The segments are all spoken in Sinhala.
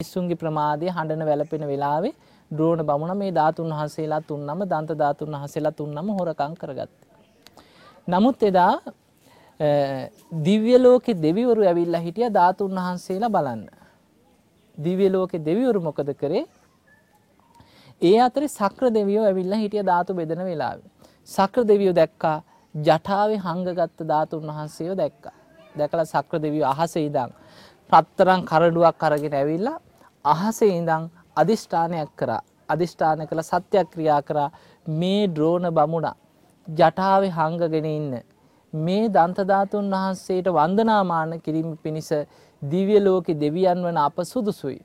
මිනිස්සුන්ගේ ප්‍රමාදය හඬන වැළපෙන වෙලාවේ ද්‍රෝණ බමුණ මේ ධාතුන් වහන්සේලා තුන්නම දන්ත ධාතුන් වහන්සේලා තුන්නම හොරකම් කරගත්තේ. නමුත් එදා දිව්‍ය ලෝකේ දෙවිවරු ඇවිල්ලා හිටියා ධාතුන් වහන්සේලා බලන්න. දිව්‍ය ලෝකේ දෙවිවරු මොකද කරේ? ඒ අතරේ සක්‍ර දෙවියෝ ඇවිල්ලා හිටිය ධාතු බෙදෙන වෙලාවේ. සක්‍ර දෙවියෝ දැක්කා ජටාවේ හංගගත්ත ධාතුන් වහන්සේව දැක්කා. දැකලා සක්‍ර දෙවියෝ අහසේ ඉඳන් රත්තරන් කරඩුවක් අරගෙන ඇවිල්ලා අහසේ ඉඳන් අදිෂ්ඨානයක් කරා. අදිෂ්ඨාන කළ සත්‍යක්‍රියා කරා මේ ද්‍රෝණ බමුණා ජටාවේ හංගගෙන ඉන්න මේ දන්තධාතුන් වහන්සේට වන්දනාමාන කිරීම පිණිස දිව්‍ය ලෝකෙ දෙවියන් වන අප සුදුසුයි.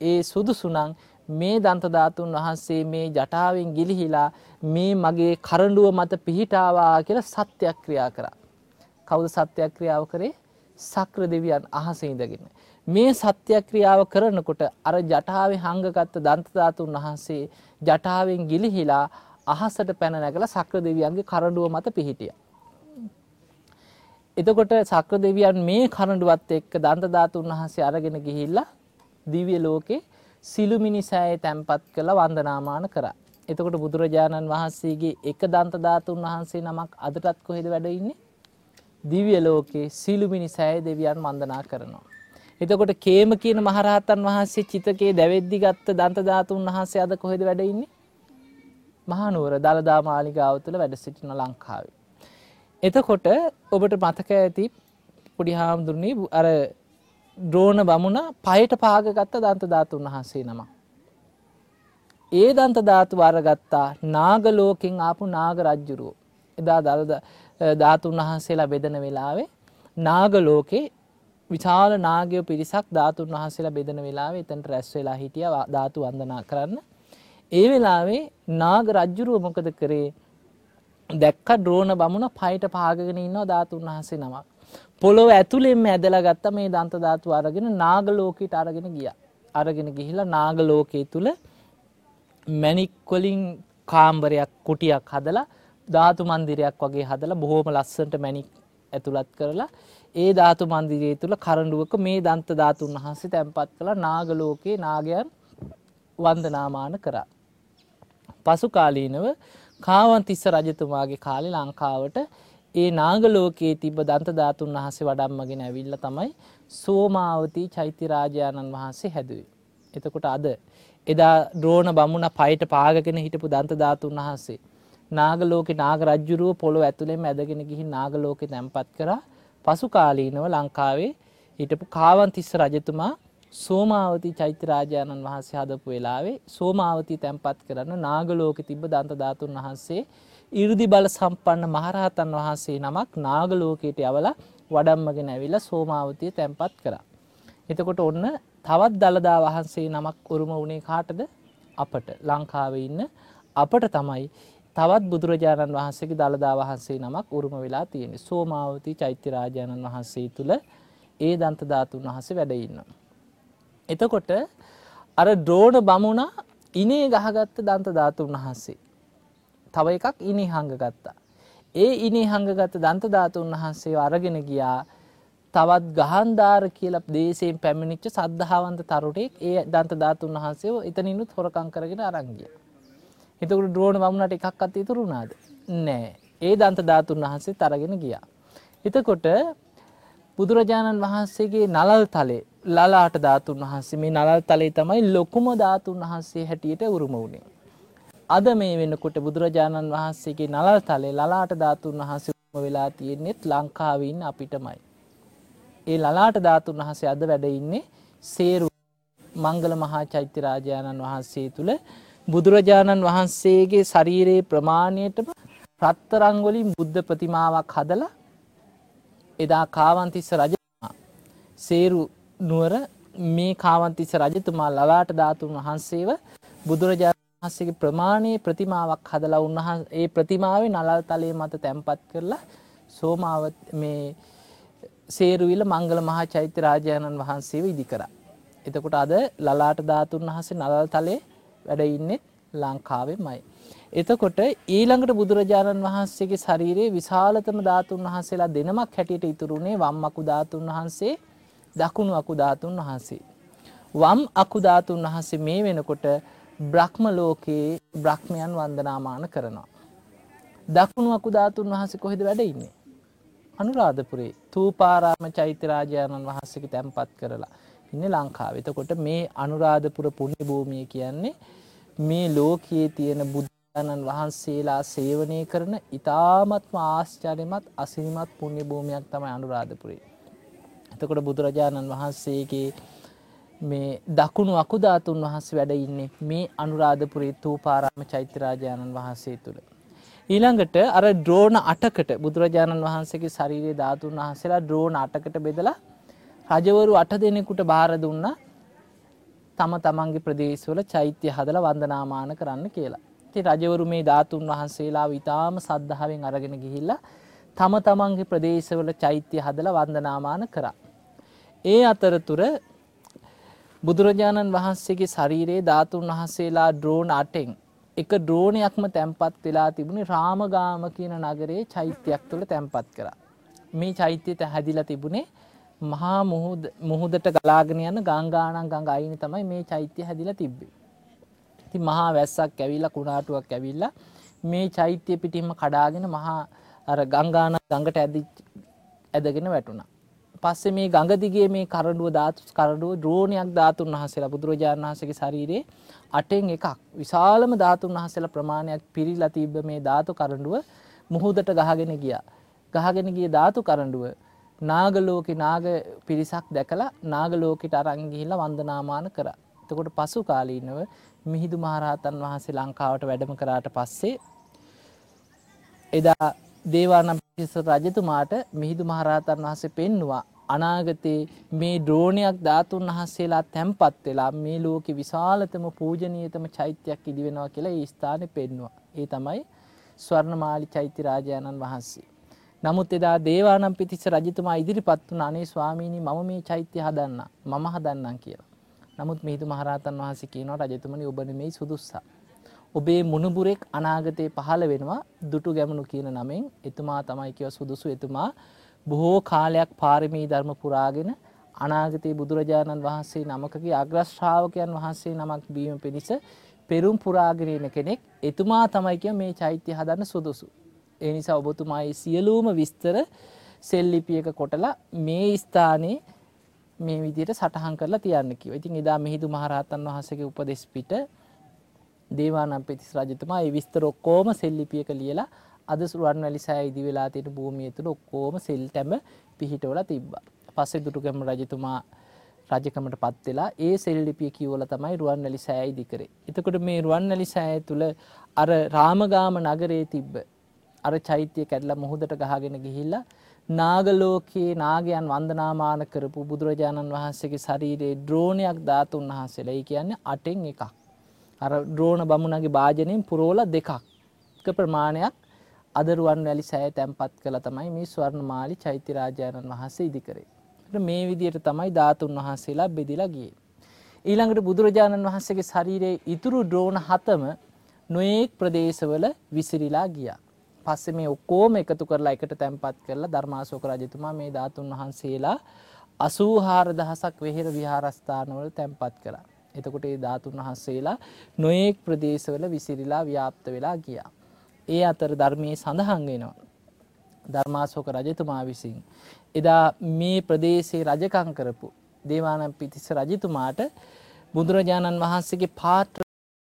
ඒ සුදුසුනං මේ දන්තධාතුන් වහන්සේ මේ ජටාවෙන් ගිලිහිලා මේ මගේ කරඩුව මත පිහිටාවා කියලා සත්‍යක්‍රියා කරා. කවුද සත්‍යක්‍රියාව කරේ සක්‍ර දෙවියන් අහස ඉඳගෙන. මේ සත්‍යක්‍රියාව කරනකොට අර ජටාවේ හංගගත්ත දන්තධාතුන් වහන්සේ ජටාවෙන් ගිලිහිලා අහසට පැන නැගල සක්‍ර දෙවියන්ගේ කරඩුව මත පිහිටිය. එතකොට සක්‍ර දෙවියන් මේ කරඩුවත් එක්ක දන්තධාතුන් වහන්සේ අරගෙන ගිහිල්ලා දිවිය ලෝකේ සිළුමිනි සෑය තැන්පත් කළ වන්දනාමාන කර. එතකොට බුදුරජාණන් වහන්සේගේ එක දන්තධාතුන් වහන්සේ නමක් අදටත් කොහෙද වැඩඉන්නේ දිවිය ලෝකේ සිළුමිනි සෑය දෙවියන් වන්දනා කරනවා. එතකොට කේම කියන මහරහතන් වහන්සේ චිතකේ දැවෙද්දි ගත්ත දන්තධාතුන් වහන්සේ අද කොහෙද වැඩඉන්නේ මහනුවර දළදා මාලිගාව තුළ වැඩ සිටින ලංකාවේ. එතකොට ඔබට මතක ඇති පොඩි හාමුදුරණී අර ද්‍රෝණ බමුණ පයට පාගගත්ත දන්ත ධාතුන් වහන්සේ නම. ඒ දන්ත ධාතු වරගත්තා නාගලෝකින් ආපු නාග රජ්ජුරුවෝ. එදා දළද ධාතුන් වහන්සේලා බෙදන වෙලාවේ නාගලෝකේ විශාල නාගයෝ පිරිසක් ධාතුන් වහන්සේලා බෙදන වෙලාවේ එතනට රැස් වෙලා හිටිය ධාතු වන්දනා කරන්න. ඒ වෙලාවේ නාග රජ්ජුරුව මොකද කරේ දැක්ක ද්‍රෝණ බමුණ පයට පාගගෙන ඉන්නවා ධාතුන් වහන්සේ නමක්. පොළොව ඇතුළෙන්ම ඇදලා ගත්ත මේ දන්ත ධාතු අරගෙන නාගලෝකයට අරගෙන ගිය. අරගෙන ගිහිලා නාගලෝකයේ තුළ මැණික් වලින් කාම්බරයක් කුටියක් හදලා ධාතු මන්දිරයක් වගේ හදලා බොහොම ලස්සනට මැණික් ඇතුළත් කරලා ඒ ධාතු මන්දිරය තුළ කරඬුවක මේ දන්ත ධාතුන් වහන්සේ තැන්පත් කළා නාගලෝකයේ නාගයන් වන්දනාමාන කරා. පසු කාලීනව කාවන්තිස්ස රජතුමාගේ කාලේ ලංකාවට ඒ නාගලෝකයේ තිබ දන්ත ධාතුන් වහන්සේ වඩම්මගෙන ඇවිල්ල තමයි සෝමාවතී චෛත්‍යරාජාණන් වහන්සේ හැදුවේ. එතකොට අද එදා ද්‍රෝණ බමුණ පයට පාගගෙන හිටපු දන්ත ධාතුන් වහන්සේ. නාගලෝක නාග රජ්ජුරුව පොළො ඇතුළෙම ඇදගෙන ගිහි නාගලෝක තැන්පත් කර පසු කාලීනව ලංකාවේ හිටපු කාවන්තිස්ස රජතුමා සෝමාවති චෛත්‍යරාජාණන් වහන්සේ හදපු වෙලාවේ සෝමාවතී තැන්පත් කරන්න නාගලෝක තිබ දන්ත ධාතුන් වහන්සේ ඉරදි බල සම්පන්න මහරහතන් වහන්සේ නමක් නාගලෝකයට යවල වඩම්මගෙන ඇවිල්ල සෝමාවතිය තැන්පත් කරා. එතකොට ඔන්න තවත් දළදා වහන්සේ නමක් උරුම වනේ කාටද අපට ලංකාව ඉන්න අපට තමයි තවත් බුදුරජාණන් වහන්සේගේ දළදා වහන්සේ නමක් උරුම වෙලා තියෙන සෝමාවති චෛත්‍යරාජාණන් වහන්සේ තුළ ඒ දන්ත ධාතුන් වහසේ වැඩඉන්න. එතකොට අර ද්‍රෝණ බමුණා ඉනේ ගහගත්ත දන්ත ධාතුන් වහන්සේ තව එකක් ඉනි හංග ගත්තා. ඒ ඉනි හංගගත දන්තධාතුන් වහන්සේ අරගෙන ගියා තවත් ගහන්ධාර කියල දේශයෙන් පැමිණිච්ච සද්ධාවන්ත තරුටෙක් ඒ දන්තධාතුන් වහන්සේ එතනිනුත් හොරකං කරගෙන අරංගිය. එතකට ද්‍රෝණ වමුණට එකක් අත් ඉතුරුණාද. නෑ ඒ දන්තධාතුන් වහන්සේ තරගෙන ගියා. එතකොට බුදුරජාණන් වහන්සේගේ නලල් තලේ ලලාට ධාතුන් වහන්සේ මේ නලල් තලේ තමයි ලොකුම ධාතුන් වහන්සේ හැටියට උරුම වුණේ. අද මේ වෙනකොට බුදුරජාණන් වහන්සේගේ නලල් තලේ ලලාට ධාතුන් වහන්සේම වෙලා තියෙන්නේෙත් ලංකාවන්න අපිටමයි. ඒ ලලාට ධාතුන් වහසේ අද වැඩඉන්නේ සේරු මංගල මහා චෛත්‍යරාජාණන් වහන්සේ තුළ බුදුරජාණන් වහන්සේගේ ශරීරයේ ප්‍රමාණයටම රත්තරංගොලින් බුද්ධ ප්‍රතිමාවක් හදලා එදා කාවන්තිස්ස රජතුමා සේරු නුවර මේ කාවන්තිස්ස රජතුමා ලලාට ධාතුන් වහන්සේව බුදුරජාණන් වහන්සේගේ ප්‍රමාණයේ ප්‍රතිමාවක් හදලා උන්වහන් ඒ ප්‍රතිමාවේ නලල් තලයේ මත තැන්පත් කරලා සෝමාව මේ සේරුවිල මංගල මහා චෛත්‍ය රාජාණන් වහන්සේව ඉදි කරා. එතකොට අද ලලාට ධාතුන් වහන්සේ නලල් තලයේ වැඩ ඉන්නේ ලංකාවෙමයි. එතකොට ඊළඟට බුදුරජාණන් වහන්සේගේ ශරීරයේ විශාලතම ධාතුන් වහන්සේලා දෙනමක් හැටියට ඉතුරුනේ වම්මකු ධාතුන් වහන්සේ දකුණු අකු ධාතුන් වහන්සේ. වම් අකුධාතුන් වහන්සේ මේ වෙනකොට බ්‍රහ්ම ලෝකයේ බ්‍රහ්මයන් වන්දනාමාන කරනවා. දකුණු අකුධාතුන් වහන්සේ කොහෙද වැඩ ඉන්නේ. අනුරාධපුරේ තූපාරාම චෛත්‍යරාජාණන් වහන්සේක තැන්පත් කරලා ඉන්න ලංකාව. එතකොට මේ අනුරාධපුර පුුණ්‍ය භූමිය කියන්නේ මේ ලෝකයේ තියෙන බුද්ධාණන් වහන්සේලා සේවනය කරන ඉතාමත්ම ආශ්චර්යමත් අසිරිමත් පුුණ්‍ය භූමියක් තමයි අනුරාධපුරේ. එතකොට බුදුරජාණන් වහන්සේගේ මේ දකුණු අකුධාතුන් වහන්ස වැඩ ඉන්නේ මේ අනුරාධපුරේ තූපාරාම චෛත්‍යරාජාණන් වහන්සේ තුළ. ඊළඟට අර ද්‍රෝණ අටකට බුදුරජාණන් වහන්සේගේ ශරීරයේ ධාතුන් වහන්සේලා ද්‍රෝණ අටකට බෙදලා රජවරු අට දෙනෙකුට බාර දුන්න තම තමන්ගේ ප්‍රදේශවල චෛත්‍ය හදල වන්දනාමාන කරන්න කියලා. ති රජවරු මේ ධාතුන් වහන්සේලා ඉතාම සද්ධාවෙන් අරගෙන ගිහිල්ලා තම තමන්ගේ ප්‍රදේශවල චෛත්‍ය හදල වන්දනාමාන කරා. ඒ අතරතුර බුදුරජාණන් වහන්සේගේ ශරීරයේ ධාතුන් වහන්සේලා ද්‍රෝණ අටෙන් එක ද්‍රෝණයක්ම තැන්පත් වෙලා තිබුණේ රාමගාම කියන නගරයේ චෛත්‍යයක් තුළ තැන්පත් කරා. මේ චෛත්‍යයට හැදිලා තිබුණේ මහා මුහුදට ගලාගෙන යන ගංගානන් ගඟ අයින තමයි මේ චෛත්‍ය හැදිලා තිබ්බේ. ති මහා වැස්සක් ඇවිල්ලා කුණාටුවක් ඇවිල්ලා මේ චෛත්‍යය පිටින්ම කඩාගෙන මහා අර ගංගාන ගඟට ඇදි ඇදගෙන වැටුණා. පස්සේ මේ ගඟදිගේ මේ කරඩුව ධාතු කරඩුව ද්‍රෝණයක් ධාතුන් වහසලා බුදුරජාණන් වහසගේ ශරීරයේ අටෙන් එකක් විශාලම ධාතුන් වහසල ප්‍රමාණයක් පිරිලා තිබ්බ මේ ධාතු කරඩුව මුහුදට ගහගෙන ගියා. ගහගෙන ගිය ධාතු කරඩුව නාගලෝක නාග පිරිසක් දැකලා නාගලෝකට අරංගිහිල්ල වන්දනාමාන කර. තකොට පසු කාලීනව මිහිදු මහරහතන් වහන්සේ ලංකාවට වැඩම කරාට පස්සේ එදා දේවානම් පිස රජතුමාට මිහිදු මහරහතන් වහසේ පෙන්නවා අනාගතයේ මේ ද්‍රෝණයක් ධාතුන් වහන්සේලා තැන්පත් වෙලා මේ ලෝක විශාලතම පූජනීයතම චෛත්‍යයක් ඉදිවෙනවා කියලා ඒ ස්ථාන පෙන්නවා. ඒ තමයි ස්වර්ණමාලි චෛත්‍ය රාජාණන් වහන්සේ. නමුත් එදා දේවානම් පිතිස්ස රජතුමා ඉදිරිපත් වන අනේ ස්වාමීණී මම මේ චෛත්‍ය හදන්න මම හදන්නම් කියලා. නමුත් මිහිදු මහරහතන් වහන්සේ කියනවා රජතුමනි ඔබ නෙමෙයි සුදුස්සා. ඔබේ මුණුබුරෙක් අනාගතයේ පහළ වෙනවා දුටු ගැමනු කියන නමෙන් එතුමා තමයි කියව සුදුසු එතුමා බොහෝ කාලයක් පාරමී ධර්ම පුරාගෙන අනාගතයේ බුදුරජාණන් වහන්සේ නමකගේ අග්‍රශ්‍රාවකයන් වහන්සේ නමක් බීම පිණිස පෙරුම් පුරාගෙනන කෙනෙක් එතුමා තමයි කිය මේ චෛත්‍ය හදන්න සුදුසු. ඒ නිසා ඔබතුමායි සියලූම විස්තර සෙල්ලිපියක කොටලා මේ ස්ථානයේ මේ විදියට සටහන් කරලා තියන්න කිව ඉතින් එදා මිහිදු මහරහතන් වහසගේ උපදෙස් පිට දේවානම් පිතිස් රජතුමා ඒ විස්තර ඔක්කෝම සෙල්ලිපියක ලියලා අද සුරුවන් වැලි සෑ ඉදි වෙලා තියෙන භූමිය තුළ ඔක්කෝම සෙල් ටැම පිහිටවල තිබ්බා. පස්සේ දුටුගැම රජතුමා රජකමට පත් වෙලා ඒ සෙල්ලිපිය කියවල තමයි රුවන් වැලි සෑ ඉදි කරේ. එතකොට මේ රුවන් වැලි සෑ තුළ අර රාමගාම නගරයේ තිබ්බ අර චෛත්‍යය කැඩලා මුහුදට ගහගෙන ගිහිල්ලා නාගලෝකයේ නාගයන් වන්දනාමාන කරපු බුදුරජාණන් වහන්සේගේ ශරීරයේ ද්‍රෝණයක් ධාතුන් වහන්සේලා ඒ කියන්නේ අටෙන් එකක්. අර ද්‍රෝණ බමුණගේ භාජනයෙන් පුරෝල දෙකක් ප්‍රමාණයක් අදරුවන් වැලි සෑ තැන්පත් කළ තමයි මේ ස්වර්ණමාලි චෛත්‍යරාජාණන් වහන්සේ ඉදිකරේ. මේ විදියට තමයි ධාතුන් වහන්සේලා බෙදිලා ගියේ. ඊළඟට බුදුරජාණන් වහන්සේගේ ශරීරයේ ඉතුරු ද්‍රෝණ හතම නොයෙක් ප්‍රදේශවල විසිරිලා ගියා. පස්සේ මේ ඔක්කෝම එකතු කරලා එකට තැන්පත් කරලා ධර්මාශෝක රජතුමා මේ ධාතුන් වහන්සේලා අසූහාර දහසක් වෙහෙර විහාරස්ථානවල තැන්පත් කළා. එතකොට ඒ ධාතුන් වහන්සේලා නොයෙක් ප්‍රදේශවල විසිරිලා ව්‍යාප්ත වෙලා ගියා. ඒ අතර ධර්මයේ සඳහන් වෙනවා. ධර්මාශෝක රජතුමා විසින්. එදා මේ ප්‍රදේශයේ රජකං කරපු දේවානම් පිතිස්ස රජතුමාට බුදුරජාණන් වහන්සේගේ පාත්‍ර